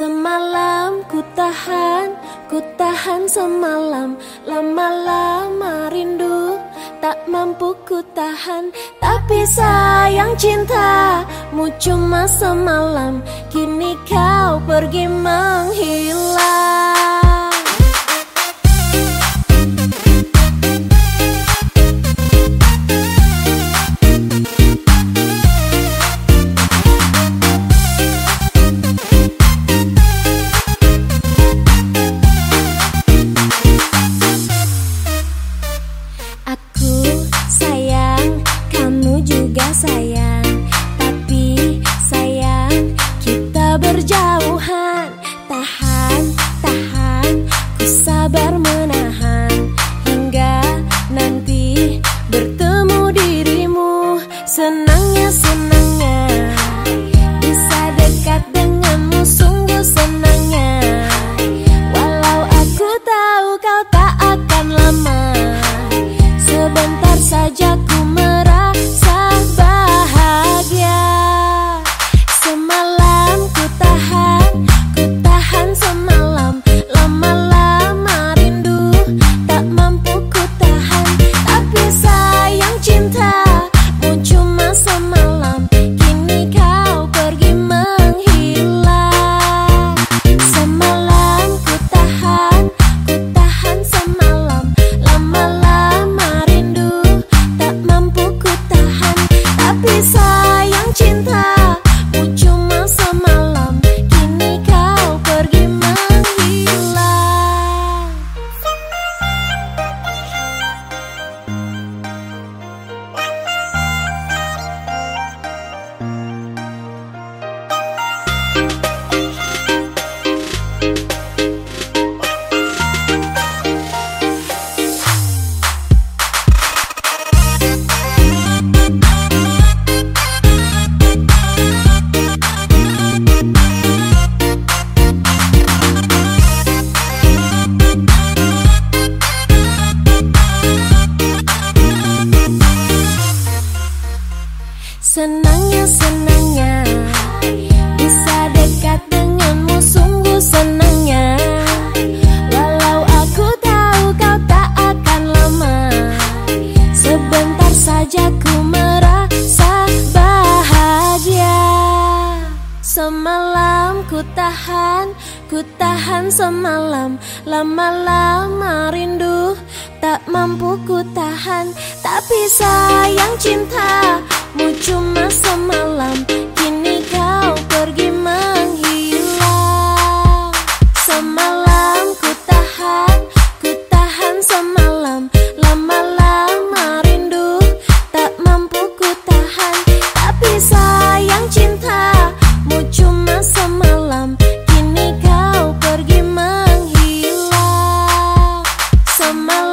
Ku tahan, ku tahan semalam. Lama-lama rindu Tak mampu ku tahan. Tapi sayang cintamu cuma semalam Semalam ku tahan, ku tahan semalam. Lama-lama rindu tak mampu ku tahan. Tapi sayang cinta on my